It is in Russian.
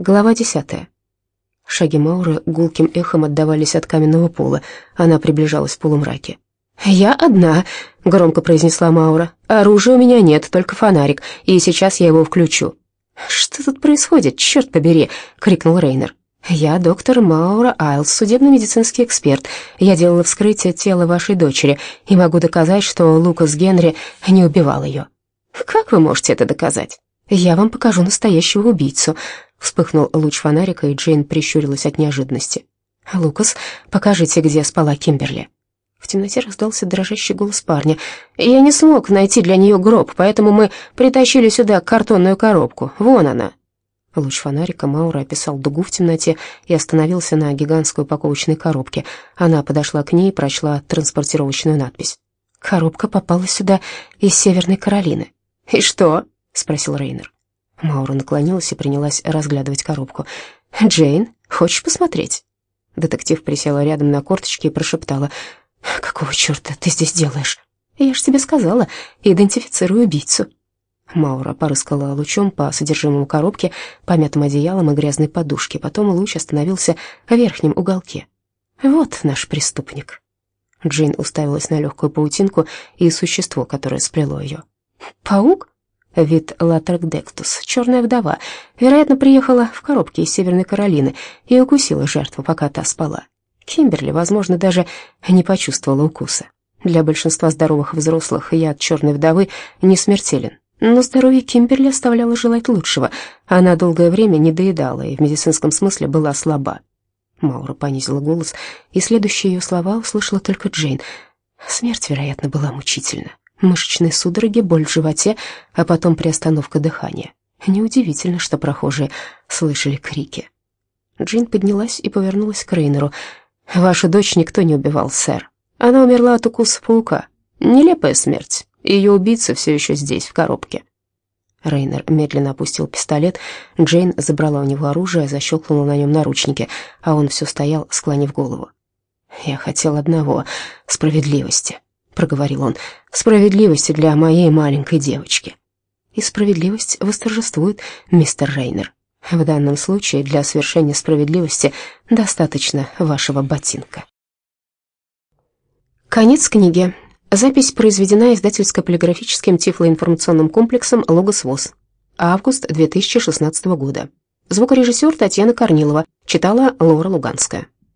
Глава десятая. Шаги Мауры гулким эхом отдавались от каменного пола. Она приближалась в полумраке. «Я одна», — громко произнесла Маура. «Оружия у меня нет, только фонарик, и сейчас я его включу». «Что тут происходит, черт побери?» — крикнул Рейнер. «Я доктор Маура Айлс, судебно-медицинский эксперт. Я делала вскрытие тела вашей дочери и могу доказать, что Лукас Генри не убивал ее». «Как вы можете это доказать?» «Я вам покажу настоящего убийцу», — вспыхнул луч фонарика, и Джейн прищурилась от неожиданности. «Лукас, покажите, где спала Кимберли». В темноте раздался дрожащий голос парня. «Я не смог найти для нее гроб, поэтому мы притащили сюда картонную коробку. Вон она». Луч фонарика Маура описал дугу в темноте и остановился на гигантской упаковочной коробке. Она подошла к ней и прочла транспортировочную надпись. «Коробка попала сюда из Северной Каролины». «И что?» — спросил Рейнер. Маура наклонилась и принялась разглядывать коробку. «Джейн, хочешь посмотреть?» Детектив присела рядом на корточки и прошептала. «Какого черта ты здесь делаешь?» «Я ж тебе сказала, идентифицирую убийцу». Маура порыскала лучом по содержимому коробки, помятым одеялом и грязной подушке. Потом луч остановился в верхнем уголке. «Вот наш преступник». Джейн уставилась на легкую паутинку и существо, которое сплело ее. «Паук?» Вид Латрагдектус, черная вдова, вероятно, приехала в коробке из Северной Каролины и укусила жертву, пока та спала. Кимберли, возможно, даже не почувствовала укуса. Для большинства здоровых взрослых яд черной вдовы не смертелен. Но здоровье Кимберли оставляло желать лучшего. Она долгое время не доедала и в медицинском смысле была слаба. Маура понизила голос, и следующие ее слова услышала только Джейн. Смерть, вероятно, была мучительна мышечные судороги, боль в животе, а потом приостановка дыхания. Неудивительно, что прохожие слышали крики. Джин поднялась и повернулась к Рейнеру. «Вашу дочь никто не убивал, сэр. Она умерла от укуса паука. Нелепая смерть. Ее убийца все еще здесь, в коробке». Рейнер медленно опустил пистолет. Джейн забрала у него оружие, защелкнула на нем наручники, а он все стоял, склонив голову. «Я хотел одного — справедливости», — проговорил он, — «справедливости для моей маленькой девочки». И справедливость восторжествует, мистер Рейнер. В данном случае для совершения справедливости достаточно вашего ботинка. Конец книги. Запись произведена издательско-полиграфическим тифлоинформационным комплексом «Логос ВОЗ». Август 2016 года. Звукорежиссер Татьяна Корнилова. Читала Лора Луганская.